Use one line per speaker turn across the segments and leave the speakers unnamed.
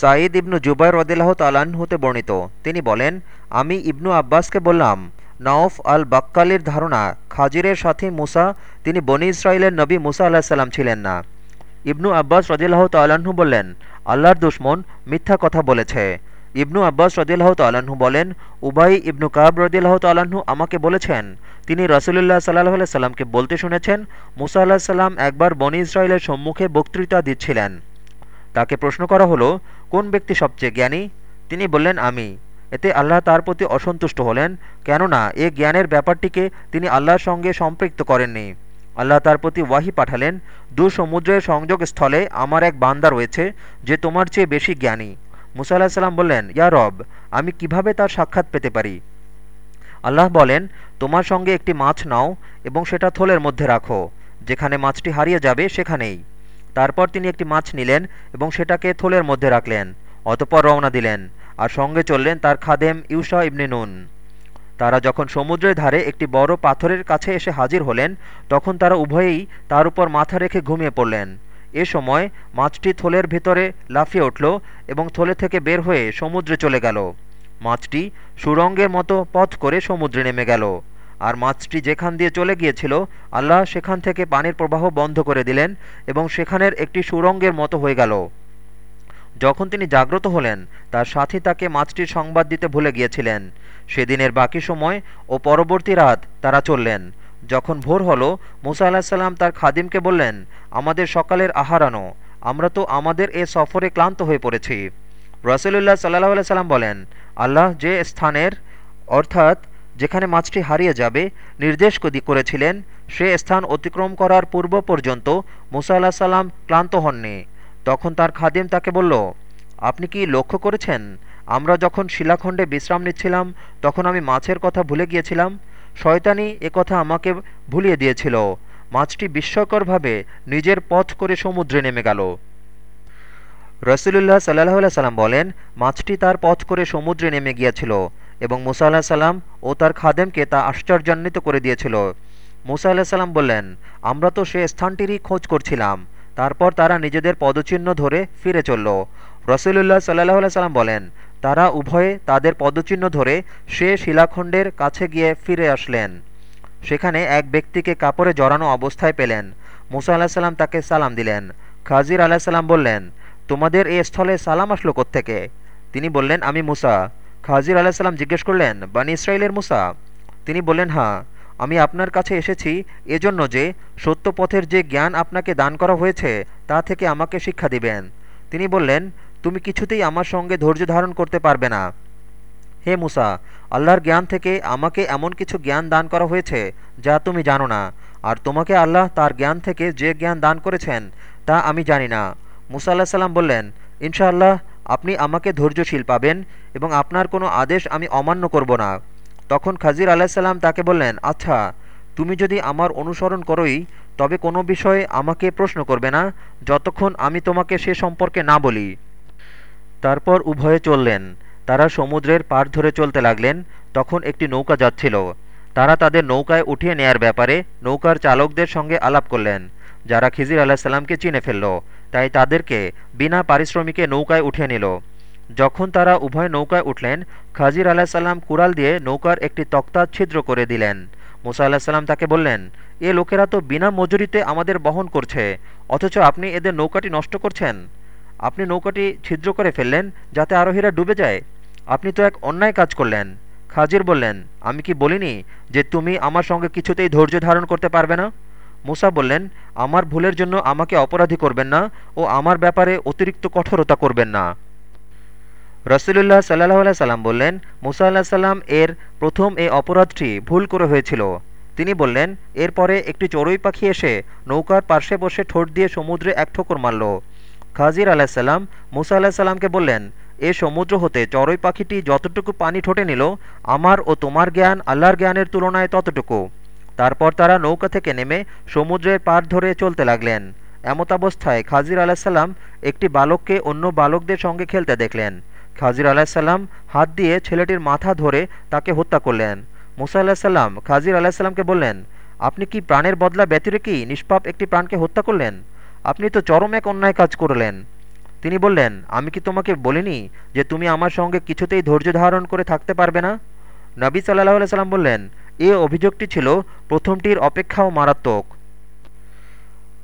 সাঈদ ইবনু জুবাই রদিল্লাহ তালান হতে বর্ণিত। তিনি বলেন, আমি ইবনু আব্বাসকে বললাম, নওফ আল বাক্কালির ধারণা, খাজিরের সাথী মুসা, তিনি বনি ইসরায়েলের নবী মুসা আল্লাহিসাল্লাম ছিলেন না। ইবনু আব্বাস রদিল্লাহ তাল্লাহ্ন বললেন, আল্লাহর দুশ্মন মিথ্যা কথা বলেছে। ইবনু আব্বাস রদিল্লাহ তাল্লাহ্ন বলেন, উবাই ইবনু কাব রদিল্লাহ তাল্লাহ্ন আমাকে বলেছেন, তিনি রসুলুল্লাহ সাল্লাহ আল্লাহ সাল্লামকে বলতে শুনেছেন, মুসা আল্লাহ সাল্লাম একবার বনি ইসরায়েলের সম্মুখে বক্তৃতা দিচ্ছিলেন। তাকে প্রশ্ন করা হলো কোন ব্যক্তি সবচেয়ে জ্ঞানী? তিনি বললেন, আমি। এতে আল্লাহ তার প্রতি অসন্তুষ্ট হলেন, কেননা এ জ্ঞানের ব্যাপারটিকে তিনি আল্লাহর সঙ্গে সম্পৃক্ত করেননি। আল্লাহ তার প্রতি ওয়াহি পাঠালেন দু সমুদ্রের সংযোগ স্থলে আমার এক বান্দা রয়েছে যে তোমার চেয়ে বেশি জ্ঞানী। মুসা আল্লাহ সাল্লাম বললেন, ইয়া রব, আমি কীভাবে তার সাক্ষাৎ পেতে পারি? আল্লাহ বলেন, তোমার সঙ্গে একটি মাছ নাও এবং সেটা থলের মধ্যে রাখো। যেখানে মাছটি হারিয়ে যাবে সেখানেই। তারপর তিনি একটি মাছ নিলেন এবং সেটাকে থলের মধ্যে রাখলেন, অতপর রওনা দিলেন আর সঙ্গে চললেন তার খাদেম ইউসা ইবনে নুন। তারা যখন সমুদ্রের ধারে একটি বড় পাথরের কাছে এসে হাজির হলেন, তখন তারা উভয়েই তার উপর মাথা রেখে ঘুমিয়ে পড়লেন। এ সময় মাছটি থলের ভেতরে লাফিয়ে উঠল এবং থলে থেকে বের হয়ে সমুদ্রে চলে গেল। মাছটি সুরঙ্গের মতো পথ করে সমুদ্রে নেমে গেল। আর মাছটি যেখান দিয়ে চলে গিয়েছিল, আল্লাহ সেখান থেকে পানির প্রবাহ বন্ধ করে দিলেন এবং সেখানের একটি সুরঙ্গের মতো হয়ে গেল। যখন তিনি জাগ্রত হলেন, তার সাথী তাকে মাছটির সংবাদ দিতে ভুলে গিয়েছিলেন। সেদিনের বাকি সময় ও পরবর্তী রাত তারা চললেন। যখন ভোর হলো, মুসা আলাহিসাল্লাম তার খাদিমকে বললেন, আমাদের সকালের আহার আনো, আমরা তো আমাদের এ সফরে ক্লান্ত হয়ে পড়েছি। রসুল্লাহ সাল্লাহ সাল্লাম বলেন, আল্লাহ যে স্থানের, অর্থাৎ যেখানে মাছটি হারিয়ে যাবে, নির্দেশ করেছিলেন, সে স্থান অতিক্রম করার পূর্ব পর্যন্ত মুসা আল্লাহ সাল্লাম ক্লান্ত হননি। তখন তার খাদিম তাকে বলল, আপনি কি লক্ষ্য করেছেন? আমরা যখন শিলাখণ্ডে বিশ্রাম নিচ্ছিলাম, তখন আমি মাছের কথা ভুলে গিয়েছিলাম। শয়তানি কথা আমাকে ভুলিয়ে দিয়েছিল। মাছটি বিস্ময়করভাবে নিজের পথ করে সমুদ্রে নেমে গেল। রসুলুল্লাহ সাল্লাহ সাল্লাম বলেন, মাছটি তার পথ করে সমুদ্রে নেমে গিয়েছিল। এবং মুসা আল্লাহ সাল্লাম ও তার খাদেমকে তা আশ্চর্যান্বিত করে দিয়েছিল। মুসা আল্লাহ সাল্লাম বললেন, আমরা তো সে স্থানটিরই খোঁজ করছিলাম। তারপর তারা নিজেদের পদচিহ্ন ধরে ফিরে চলল। রসুলুল্লাহ সাল্লাহ সাল্লাম বলেন, তারা উভয়ে তাদের পদচিহ্ন ধরে সে শিলাখণ্ডের কাছে গিয়ে ফিরে আসলেন। সেখানে এক ব্যক্তিকে কাপড়ে জড়ানো অবস্থায় পেলেন। মুসা আল্লাহ সাল্লাম তাকে সালাম দিলেন। খাজির আল্লাহ সাল্লাম বললেন, তোমাদের এ স্থলে সালাম আসলো থেকে তিনি বললেন, আমি মুসা। খাজির আল্লাহ সাল্লাম জিজ্ঞেস করলেন, বানি ইসরায়েলের মুসা? তিনি বললেন হ্যাঁ আমি আপনার কাছে এসেছি এজন্য যে সত্য পথের যে জ্ঞান আপনাকে দান করা হয়েছে, তা থেকে আমাকে শিক্ষা দিবেন। তিনি বললেন, তুমি কিছুতেই আমার সঙ্গে ধৈর্য ধারণ করতে পারবে না। হে মুসা, আল্লাহর জ্ঞান থেকে আমাকে এমন কিছু জ্ঞান দান করা হয়েছে, যা তুমি জানো না। আর তোমাকে আল্লাহ তার জ্ঞান থেকে যে জ্ঞান দান করেছেন, তা আমি জানি না। মুসা আল্লাহ সাল্লাম বললেন, ইনশাআল্লাহ আপনি আমাকে ধৈর্যশীল পাবেন এবং আপনার কোনো আদেশ আমি অমান্য করব না। তখন খাজির আলাহিসাল্লাম তাকে বললেন আচ্ছা তুমি যদি আমার অনুসরণ করোই, তবে কোনো বিষয়ে আমাকে প্রশ্ন করবে না, যতক্ষণ আমি তোমাকে সে সম্পর্কে না বলি। তারপর উভয়ে চললেন। তারা সমুদ্রের পাড় ধরে চলতে লাগলেন। তখন একটি নৌকা যাচ্ছিল। তারা তাদের নৌকায় উঠিয়ে নেয়ার ব্যাপারে নৌকার চালকদের সঙ্গে আলাপ করলেন। যারা খিজির আলাহিসাল্লামকে চিনে ফেলল, তাই তাদেরকে বিনা পারিশ্রমিকে নৌকায় উঠিয়ে নিল। যখন তারা উভয় নৌকায় উঠলেন, খাজির আলাহ সাল্লাম কুড়াল দিয়ে নৌকার একটি তক্তা ছিদ্র করে দিলেন। মুসা আল্লাহ সাল্লাম তাকে বললেন, এ লোকেরা তো বিনা মজুরিতে আমাদের বহন করছে, অথচ আপনি এদের নৌকাটি নষ্ট করছেন। আপনি নৌকাটি ছিদ্র করে ফেললেন যাতে আরোহীরা ডুবে যায়। আপনি তো এক অন্যায় কাজ করলেন। খাজির বললেন, আমি কি বলিনি যে তুমি আমার সঙ্গে কিছুতেই ধৈর্য ধারণ করতে পারবে না? মুসা বললেন, আমার ভুলের জন্য আমাকে অপরাধী করবেন না ও আমার ব্যাপারে অতিরিক্ত কঠোরতা করবেন না। রসুলুল্লাহ সাল্লাহ আল্লাহ সাল্লাম বললেন, মুসা আল্লাহ সাল্লাম এর প্রথম এ অপরাধটি ভুল করে হয়েছিল। তিনি বললেন, এরপরে একটি চড়ুই পাখি এসে নৌকার পার্শ্বে বসে ঠোঁট দিয়ে সমুদ্রে এক ঠোকর মারল। খাজির আলাহিসাল্লাম মুসা আল্লাহ সাল্লামকে বললেন, এ সমুদ্র হতে চড়ুই পাখিটি যতটুকু পানি ঠোঁটে নিল, আমার ও তোমার জ্ঞান আল্লাহর জ্ঞানের তুলনায় ততটুকু। তারপর তারা নৌকা থেকে নেমে সমুদ্রের পার ধরে চলতে লাগলেন। এমতাবস্থায় খাজির আলাহিসাল্লাম একটি বালককে অন্য বালকদের সঙ্গে খেলতে দেখলেন। খাজির আলাহিসাল্লাম হাত দিয়ে ছেলেটির মাথা ধরে তাকে হত্যা করলেন। মুসা আল্লাহিসাল্লাম খাজির আলাহিসাল্লামকে বললেন, আপনি কি প্রাণের বদলা ব্যতিরে কি নিষ্পাপ একটি প্রাণকে হত্যা করলেন? আপনি তো চরম এক অন্যায় কাজ করলেন। তিনি বললেন, আমি কি তোমাকে বলিনি যে তুমি আমার সঙ্গে কিছুতেই ধৈর্য ধারণ করে থাকতে পারবে না? নবী সাল্লাহ সাল্লাম বললেন, এ অভিযোগটি ছিল প্রথমটির অপেক্ষাও মারাত্মক।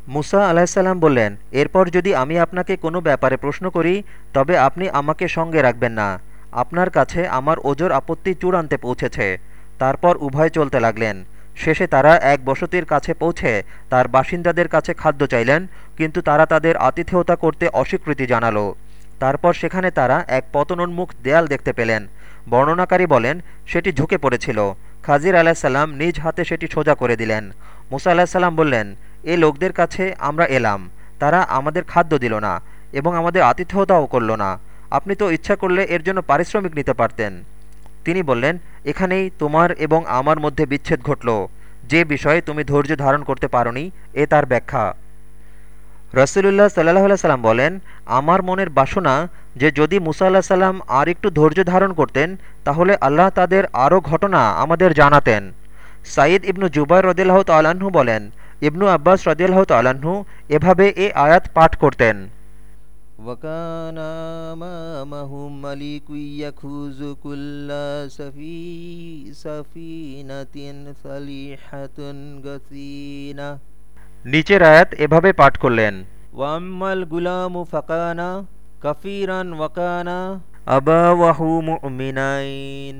মুসা আলাহিসাল্লাম বললেন, এরপর যদি আমি আপনাকে কোনো ব্যাপারে প্রশ্ন করি, তবে আপনি আমাকে সঙ্গে রাখবেন না। আপনার কাছে আমার ওজোর আপত্তি চূড়ান্তে পৌঁছেছে। তারপর উভয় চলতে লাগলেন। শেষে তারা এক বসতির কাছে পৌঁছে তার বাসিন্দাদের কাছে খাদ্য চাইলেন, কিন্তু তারা তাদের আতিথেয়তা করতে অস্বীকৃতি জানালো। তারপর সেখানে তারা এক পতনোন্মুখ দেয়াল দেখতে পেলেন। বর্ণনাকারী বলেন, সেটি ঝুঁকে পড়েছিল। খাজির আলাহিসাল্লাম নিজ হাতে সেটি সোজা করে দিলেন। মুসা আলাহিসাল্লাম বললেন, এ লোকদের কাছে আমরা এলাম। তারা আমাদের খাদ্য দিল না এবং আমাদের আতিথেয়তাও করল না। আপনি তো ইচ্ছা করলে এর জন্য পারিশ্রমিক নিতে পারতেন। তিনি বললেন, এখানেই তোমার এবং আমার মধ্যে বিচ্ছেদ ঘটল। যে বিষয়ে তুমি ধৈর্য ধারণ করতে পারোনি, এ তার ব্যাখ্যা। রসুলুল্লাহ সাল্লাহ সাল্লাম বলেন আমার মনের বাসনা যে যদি মুসা আল্লাহ সাল্লাম আর একটু ধৈর্য ধারণ করতেন তাহলে আল্লাহ তাদের আরও ঘটনা আমাদের জানাতেন সাইদ ইবনু জুবাই রদিল্লাহ তাল্লাহ্ন বলেন ইবনু আব্বাস রদিয়াল্লাহ তাল্লাহ্ন এভাবে এ আয়াত পাঠ করতেন
وكان أمامهم ملك يأخذ كل سفي سفينة صليحة غسينة
নিচের আয়াত এভাবে পাঠ করলেন।
ওয়াম্মাল গুলামু ফাকানা কাফিরান ওয়াকানা
আবা ওয়াহু মুমিনাইন।